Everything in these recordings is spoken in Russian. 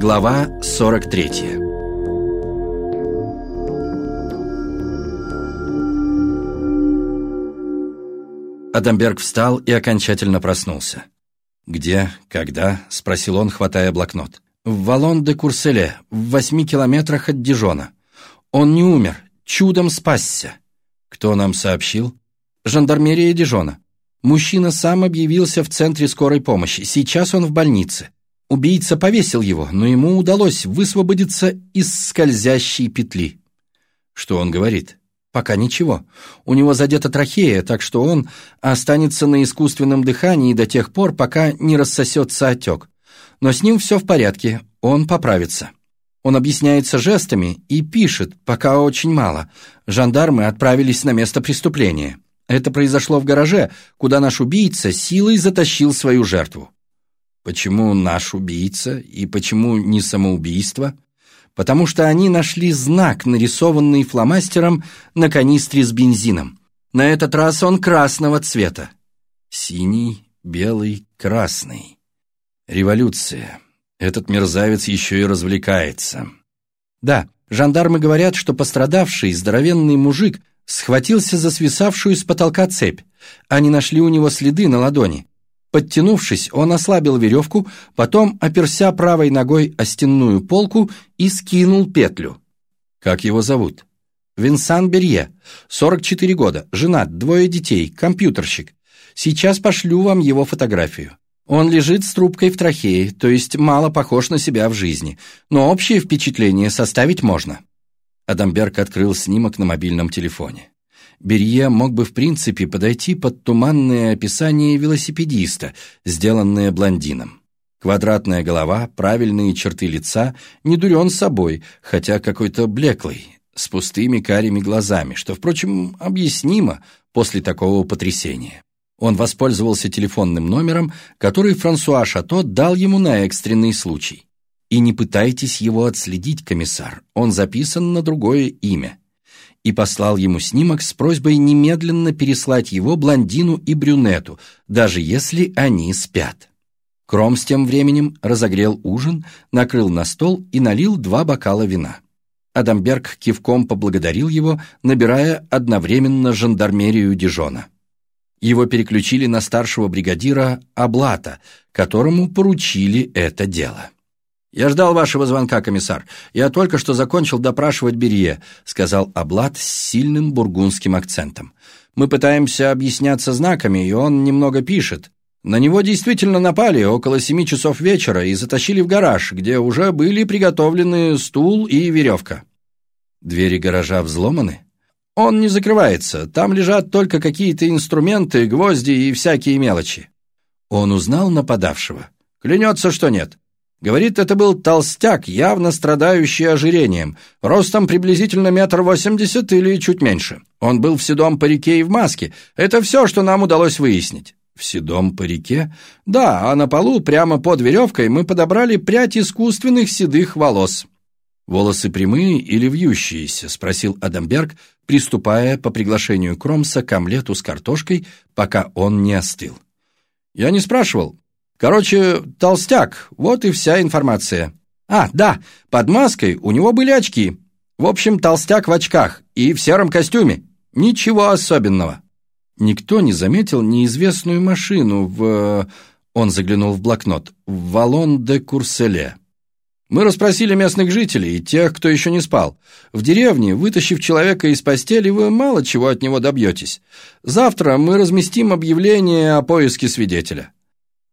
Глава 43 Адамберг встал и окончательно проснулся. «Где? Когда?» — спросил он, хватая блокнот. «В Валон-де-Курселе, в восьми километрах от Дижона. Он не умер, чудом спасся». «Кто нам сообщил?» «Жандармерия Дижона. Мужчина сам объявился в центре скорой помощи. Сейчас он в больнице. Убийца повесил его, но ему удалось высвободиться из скользящей петли. Что он говорит? Пока ничего. У него задета трахея, так что он останется на искусственном дыхании до тех пор, пока не рассосется отек. Но с ним все в порядке, он поправится. Он объясняется жестами и пишет, пока очень мало. Жандармы отправились на место преступления. Это произошло в гараже, куда наш убийца силой затащил свою жертву. Почему наш убийца и почему не самоубийство? Потому что они нашли знак, нарисованный фломастером на канистре с бензином. На этот раз он красного цвета. Синий, белый, красный. Революция. Этот мерзавец еще и развлекается. Да, жандармы говорят, что пострадавший здоровенный мужик схватился за свисавшую с потолка цепь. Они нашли у него следы на ладони. Подтянувшись, он ослабил веревку, потом оперся правой ногой о стенную полку и скинул петлю. Как его зовут? Винсан Берье, 44 года, женат, двое детей, компьютерщик. Сейчас пошлю вам его фотографию. Он лежит с трубкой в трахее, то есть мало похож на себя в жизни, но общее впечатление составить можно. Адамберг открыл снимок на мобильном телефоне. Берье мог бы в принципе подойти под туманное описание велосипедиста, сделанное блондином. Квадратная голова, правильные черты лица, не дурен собой, хотя какой-то блеклый, с пустыми карими глазами, что, впрочем, объяснимо после такого потрясения. Он воспользовался телефонным номером, который Франсуа Шато дал ему на экстренный случай. И не пытайтесь его отследить, комиссар, он записан на другое имя. И послал ему снимок с просьбой немедленно переслать его блондину и брюнету, даже если они спят. Кромс тем временем разогрел ужин, накрыл на стол и налил два бокала вина. Адамберг кивком поблагодарил его, набирая одновременно жандармерию Дижона. Его переключили на старшего бригадира Аблата, которому поручили это дело. «Я ждал вашего звонка, комиссар. Я только что закончил допрашивать Берье», сказал Аблат с сильным бургундским акцентом. «Мы пытаемся объясняться знаками, и он немного пишет. На него действительно напали около семи часов вечера и затащили в гараж, где уже были приготовлены стул и веревка». «Двери гаража взломаны?» «Он не закрывается. Там лежат только какие-то инструменты, гвозди и всякие мелочи». Он узнал нападавшего. «Клянется, что нет». Говорит, это был толстяк, явно страдающий ожирением, ростом приблизительно метр восемьдесят или чуть меньше. Он был в седом парике и в маске. Это все, что нам удалось выяснить. В седом парике? Да, а на полу, прямо под веревкой, мы подобрали прядь искусственных седых волос. «Волосы прямые или вьющиеся?» — спросил Адамберг, приступая по приглашению Кромса к омлету с картошкой, пока он не остыл. «Я не спрашивал. Короче, толстяк, вот и вся информация. А, да, под маской у него были очки. В общем, толстяк в очках и в сером костюме. Ничего особенного. Никто не заметил неизвестную машину в... Он заглянул в блокнот. В Валон-де-Курселе. Мы расспросили местных жителей и тех, кто еще не спал. В деревне, вытащив человека из постели, вы мало чего от него добьетесь. Завтра мы разместим объявление о поиске свидетеля.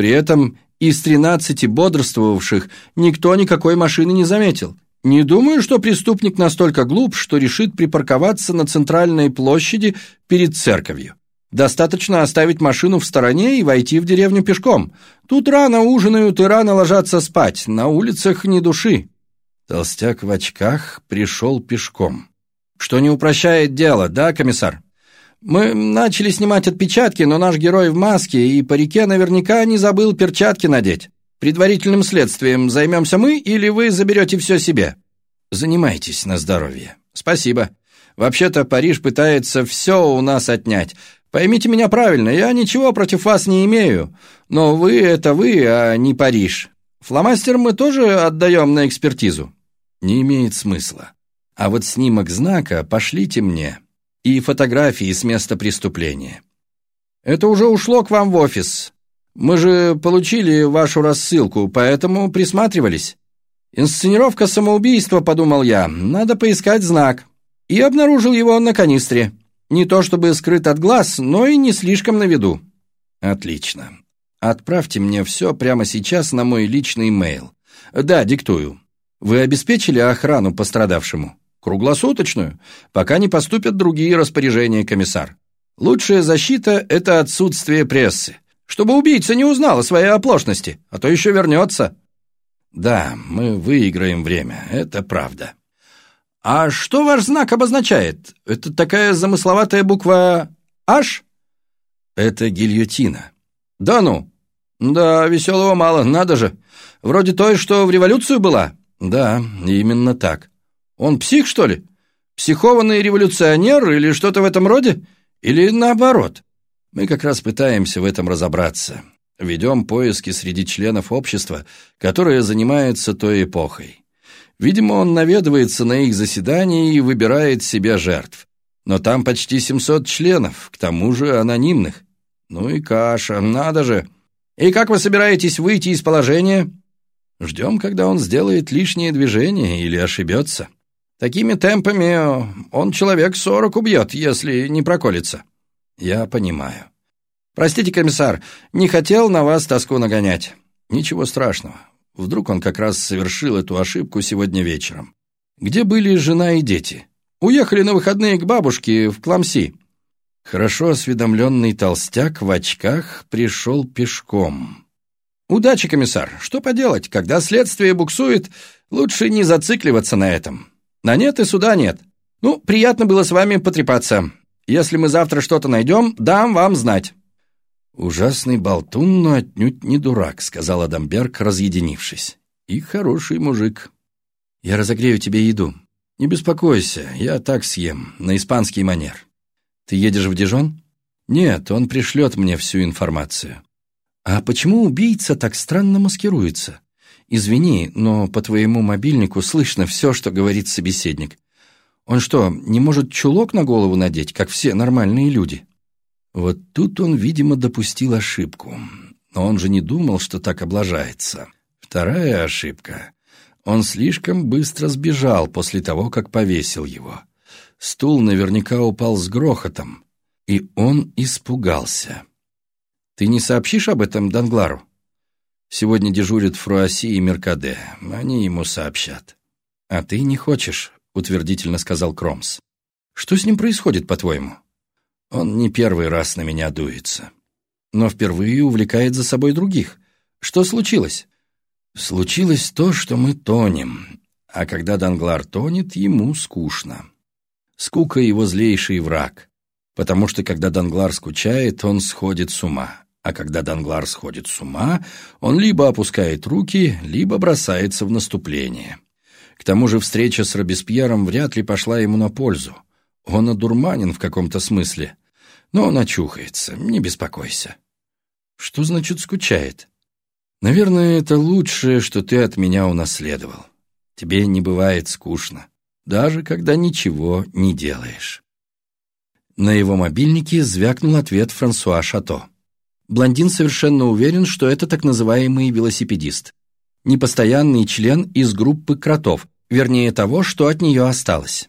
При этом из тринадцати бодрствовавших никто никакой машины не заметил. Не думаю, что преступник настолько глуп, что решит припарковаться на центральной площади перед церковью. Достаточно оставить машину в стороне и войти в деревню пешком. Тут рано ужинают и рано ложатся спать, на улицах ни души». Толстяк в очках пришел пешком. «Что не упрощает дело, да, комиссар?» Мы начали снимать отпечатки, но наш герой в маске и по реке наверняка не забыл перчатки надеть. Предварительным следствием займемся мы или вы заберете все себе? Занимайтесь на здоровье. Спасибо. Вообще-то Париж пытается все у нас отнять. Поймите меня правильно, я ничего против вас не имею. Но вы — это вы, а не Париж. Фломастер мы тоже отдаем на экспертизу?» «Не имеет смысла. А вот снимок знака пошлите мне. И фотографии с места преступления. Это уже ушло к вам в офис. Мы же получили вашу рассылку, поэтому присматривались. Инсценировка самоубийства, подумал я, надо поискать знак. И обнаружил его на канистре. Не то чтобы скрыт от глаз, но и не слишком на виду. Отлично. Отправьте мне все прямо сейчас на мой личный имейл. Да, диктую. Вы обеспечили охрану пострадавшему? Круглосуточную, пока не поступят другие распоряжения, комиссар. Лучшая защита – это отсутствие прессы, чтобы убийца не узнал о своей оплошности, а то еще вернется. Да, мы выиграем время, это правда. А что ваш знак обозначает? Это такая замысловатая буква «H»? Это гильотина. Да ну? Да, веселого мало, надо же. Вроде той, что в революцию была? Да, именно так. Он псих, что ли? Психованный революционер или что-то в этом роде? Или наоборот? Мы как раз пытаемся в этом разобраться. Ведем поиски среди членов общества, которое занимается той эпохой. Видимо, он наведывается на их заседания и выбирает себе жертв. Но там почти 700 членов, к тому же анонимных. Ну и каша, надо же. И как вы собираетесь выйти из положения? Ждем, когда он сделает лишнее движение или ошибется. Такими темпами он человек сорок убьет, если не проколется. Я понимаю. Простите, комиссар, не хотел на вас тоску нагонять. Ничего страшного. Вдруг он как раз совершил эту ошибку сегодня вечером. Где были жена и дети? Уехали на выходные к бабушке в Кламси. Хорошо осведомленный толстяк в очках пришел пешком. Удачи, комиссар. Что поделать, когда следствие буксует, лучше не зацикливаться на этом. На нет и суда нет. Ну, приятно было с вами потрепаться. Если мы завтра что-то найдем, дам вам знать». «Ужасный болтун, но отнюдь не дурак», — сказал Адамберг, разъединившись. «И хороший мужик. Я разогрею тебе еду. Не беспокойся, я так съем, на испанский манер. Ты едешь в Дижон?» «Нет, он пришлет мне всю информацию». «А почему убийца так странно маскируется? «Извини, но по твоему мобильнику слышно все, что говорит собеседник. Он что, не может чулок на голову надеть, как все нормальные люди?» Вот тут он, видимо, допустил ошибку. Но он же не думал, что так облажается. Вторая ошибка. Он слишком быстро сбежал после того, как повесил его. Стул наверняка упал с грохотом, и он испугался. «Ты не сообщишь об этом Данглару?» Сегодня дежурят Фруаси и Меркаде. Они ему сообщат. А ты не хочешь, утвердительно сказал Кромс. Что с ним происходит, по-твоему? Он не первый раз на меня дуется. Но впервые увлекает за собой других. Что случилось? Случилось то, что мы тонем. А когда Данглар тонет, ему скучно. Скука — его злейший враг. Потому что, когда Данглар скучает, он сходит с ума а когда Данглар сходит с ума, он либо опускает руки, либо бросается в наступление. К тому же встреча с Робеспьером вряд ли пошла ему на пользу. Он одурманен в каком-то смысле. Но он очухается, не беспокойся. Что значит скучает? Наверное, это лучшее, что ты от меня унаследовал. Тебе не бывает скучно, даже когда ничего не делаешь. На его мобильнике звякнул ответ Франсуа Шато. Блондин совершенно уверен, что это так называемый велосипедист. Непостоянный член из группы кротов, вернее того, что от нее осталось.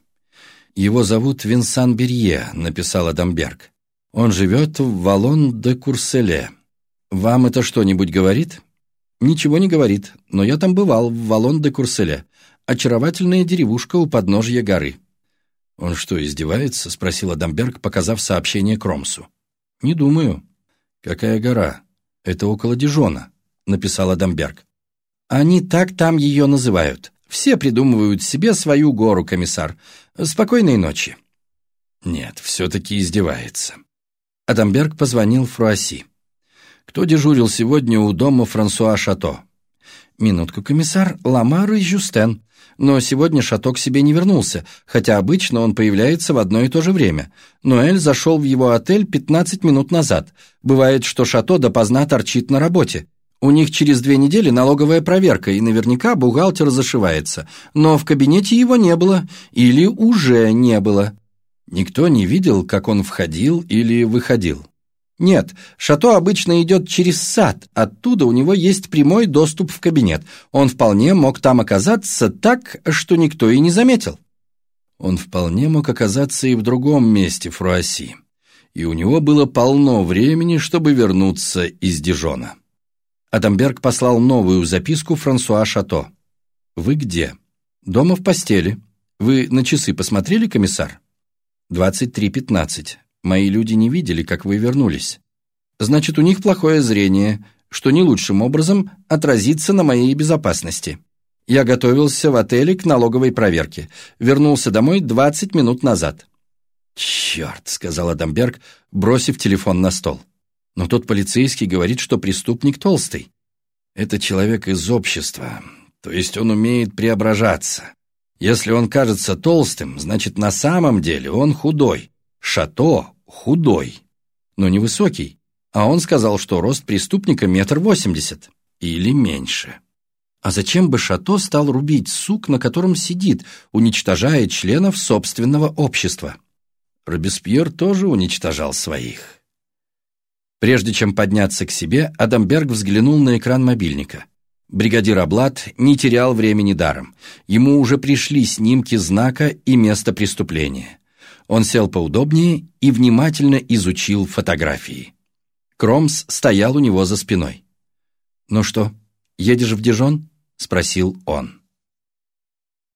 «Его зовут Винсан Берье», — написал Адамберг. «Он живет в Валон-де-Курселе. Вам это что-нибудь говорит?» «Ничего не говорит, но я там бывал, в Валон-де-Курселе. Очаровательная деревушка у подножья горы». «Он что, издевается?» — спросил Адамберг, показав сообщение Кромсу. «Не думаю. «Какая гора? Это около Дижона», — написал Адамберг. «Они так там ее называют. Все придумывают себе свою гору, комиссар. Спокойной ночи». Нет, все-таки издевается. Адамберг позвонил Фруаси. «Кто дежурил сегодня у дома Франсуа Шато?» «Минутку, комиссар. Ламар и Жюстен. Но сегодня Шато к себе не вернулся, хотя обычно он появляется в одно и то же время. Ноэль зашел в его отель 15 минут назад. Бывает, что Шато допоздна торчит на работе. У них через две недели налоговая проверка, и наверняка бухгалтер зашивается. Но в кабинете его не было, или уже не было. Никто не видел, как он входил или выходил. Нет, шато обычно идет через сад, оттуда у него есть прямой доступ в кабинет. Он вполне мог там оказаться так, что никто и не заметил. Он вполне мог оказаться и в другом месте Фруасси. И у него было полно времени, чтобы вернуться из Дижона. Адамберг послал новую записку Франсуа Шато. «Вы где?» «Дома в постели. Вы на часы посмотрели, комиссар?» «23.15. Мои люди не видели, как вы вернулись. Значит, у них плохое зрение, что не лучшим образом отразится на моей безопасности. Я готовился в отеле к налоговой проверке. Вернулся домой 20 минут назад». «Черт», — сказал Адамберг, бросив телефон на стол. Но тот полицейский говорит, что преступник толстый. Это человек из общества, то есть он умеет преображаться. Если он кажется толстым, значит на самом деле он худой. Шато худой, но невысокий. А он сказал, что рост преступника метр восемьдесят или меньше. А зачем бы Шато стал рубить сук, на котором сидит, уничтожая членов собственного общества? Робеспьер тоже уничтожал своих. Прежде чем подняться к себе, Адамберг взглянул на экран мобильника. Бригадир Аблад не терял времени даром. Ему уже пришли снимки знака и места преступления. Он сел поудобнее и внимательно изучил фотографии. Кромс стоял у него за спиной. «Ну что, едешь в Дижон?» — спросил он.